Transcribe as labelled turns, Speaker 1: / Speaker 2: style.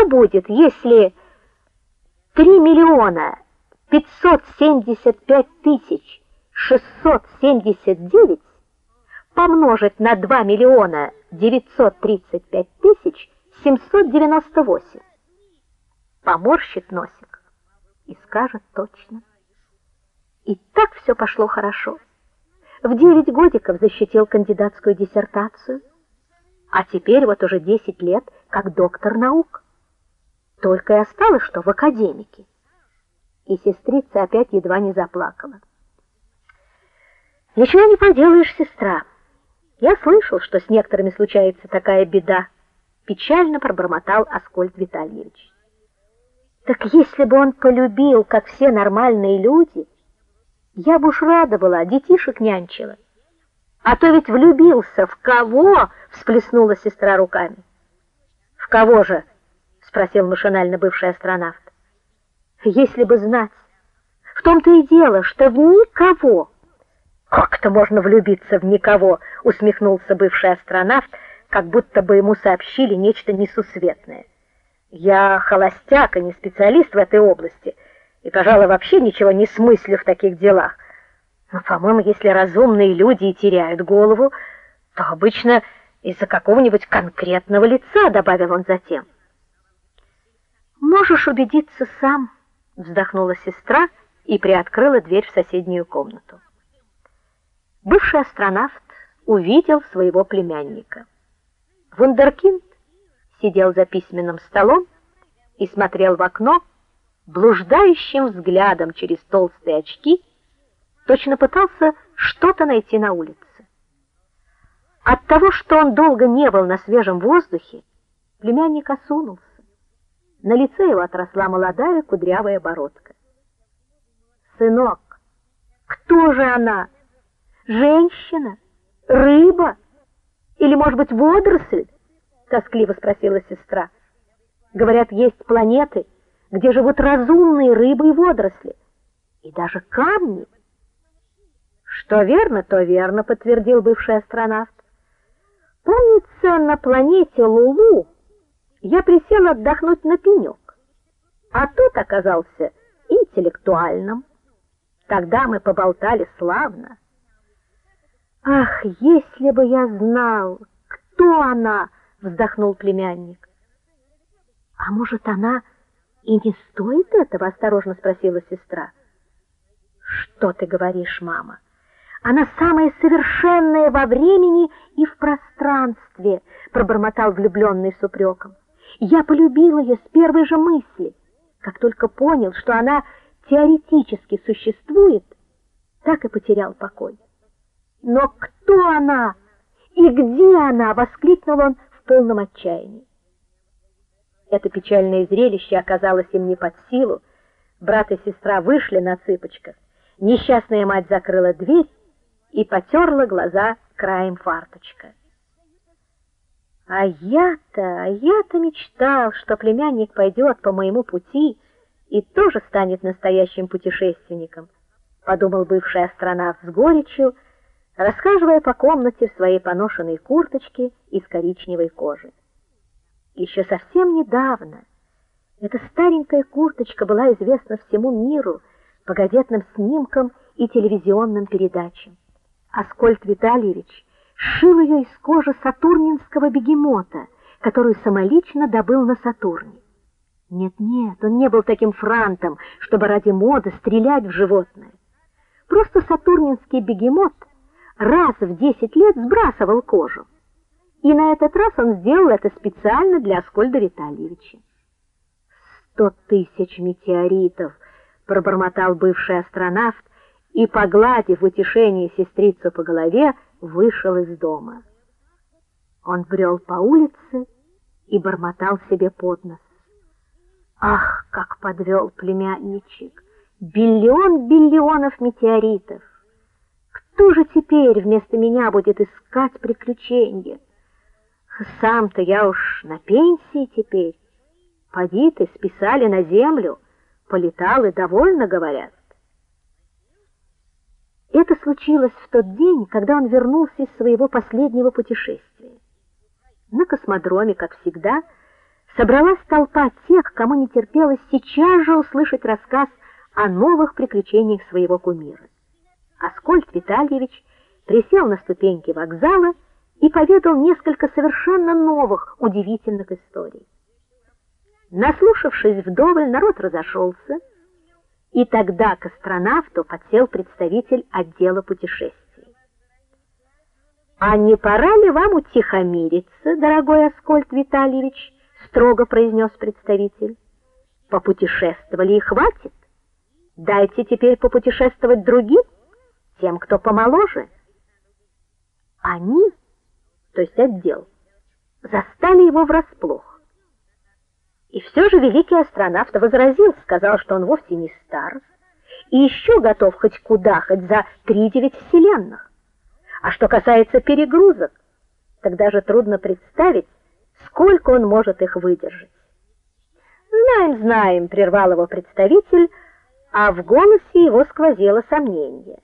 Speaker 1: сколько будет, если 3 миллиона 575 тысяч 679 помножить на 2 миллиона 935 тысяч 798. Поморщит носик и скажет точно. И так все пошло хорошо. В девять годиков защитил кандидатскую диссертацию, а теперь вот уже 10 лет как доктор наук. Только и осталось, что в академике. И сестрица опять едва не заплакала. Ничего не поделаешь, сестра. Я слышал, что с некоторыми случается такая беда, печально пробормотал Аскольд Витальевич. Так если бы он полюбил, как все нормальные люди, я бы уж рада была, детишек нянчила. А то ведь влюбился в кого? всплеснула сестра руками. В кого же? Спросил машинально бывший астронавт. Если бы знать. В том-то и дело, что в никого. Как-то можно влюбиться в никого, усмехнулся бывший астронавт, как будто бы ему сообщили нечто несусветное. Я холостяк, а не специалист в этой области, и, пожалуй, вообще ничего не смыслю в таких делах. Но, по-моему, если разумные люди и теряют голову, то обычно из-за какого-нибудь конкретного лица, добавил он затем. Можешь убедиться сам, вздохнула сестра и приоткрыла дверь в соседнюю комнату. Бывший астронавт увидел своего племянника. Вундеркинд сидел за письменным столом и смотрел в окно блуждающим взглядом через толстые очки, точно пытался что-то найти на улице. От того, что он долго не был на свежем воздухе, племянник осунулся. На лице его отросла молодая кудрявая бородка. Сынок, кто же она? Женщина? Рыба? Или, может быть, водоросль? тоскливо спросила сестра. Говорят, есть планеты, где живут разумные рыбы и водоросли, и даже камни. Что верно, то верно, подтвердил бывший астронавт. Помнится, на планете Лулу я присел отдохнуть на пенек, а тот оказался интеллектуальным. Тогда мы поболтали славно. Ах, если бы я знал, кто она, вздохнул племянник. А может, она и не стоит этого, осторожно спросила сестра. Что ты говоришь, мама? Она самая совершенная во времени и в пространстве, пробормотал влюбленный с упреком. Я полюбил ее с первой же мысли. Как только понял, что она теоретически существует, так и потерял покой. Но кто она и где она, воскликнул он в полном отчаянии. Это печальное зрелище оказалось им не под силу. Брат и сестра вышли на цыпочках. Несчастная мать закрыла дверь и потерла глаза краем фарточка. А я-то, а я-то мечтал, что племянник пойдет по моему пути и тоже станет настоящим путешественником, подумал бывший астронавт с горечью, расхаживая по комнате в своей поношенной курточке из коричневой кожи. Еще совсем недавно эта старенькая курточка была известна всему миру по газетным снимкам и телевизионным передачам. Аскольд Витальевич шил ее из кожи сатурнинского бегемота, которую самолично добыл на Сатурне. Нет-нет, он не был таким франтом, чтобы ради моды стрелять в животное. Просто сатурнинский бегемот раз в десять лет сбрасывал кожу. И на этот раз он сделал это специально для Аскольда Витальевича. «Сто тысяч метеоритов, пробормотал бывший астронавт и, погладив в утешении сестрицу по голове, вышел из дома. Он брел по улице и бормотал себе под нос. Ах, как подвел племянничек! Биллион биллионов метеоритов! Кто же теперь вместо меня будет искать приключения? Сам-то я уж на пенсии теперь. Поди ты, списали на землю, полетал и довольно, говорят. Это случилось в тот день, когда он вернулся из своего последнего путешествия. На космодроме, как всегда, собралась толпа тех, кому не терпелось сейчас же услышать рассказ о новых приключениях своего кумира. Аскольд Витальевич присел на ступеньки вокзала и поведал несколько совершенно новых, удивительных историй. Наслушавшись вдоволь, народ разошелся, и тогда к астронавту подсел представитель отдела путешествий. А не пора ли вам утихомириться, дорогой Аскольд Витальевич, строго произнес представитель. Попутешествовали и хватит. Дайте теперь попутешествовать другим, тем, кто помоложе. Они, то есть отдел, застали его врасплох. И все же великий астронавт возразил, сказал, что он вовсе не стар и еще готов хоть куда, хоть за три девять вселенных. А что касается перегрузок, тогда же трудно представить, сколько он может их выдержать. Знаем, знаем, прервал его представитель, а в голосе его сквозило сомнение.